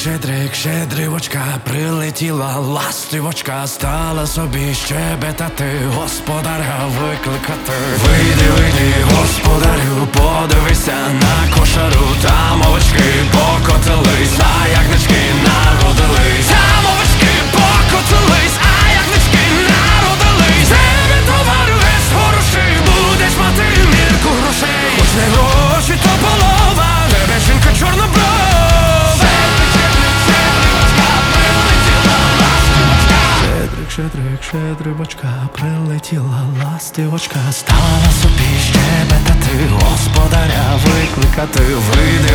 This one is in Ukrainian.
щедрик, щедрівочка, прилетіла ластивочка, стала собі щебетати, господаря викликати. Вийди, вийди, господарю, подивися на Щедрик, щедрибочка, прилетіла ластивочка, стала собі щебетати, господаря викликати, вийди,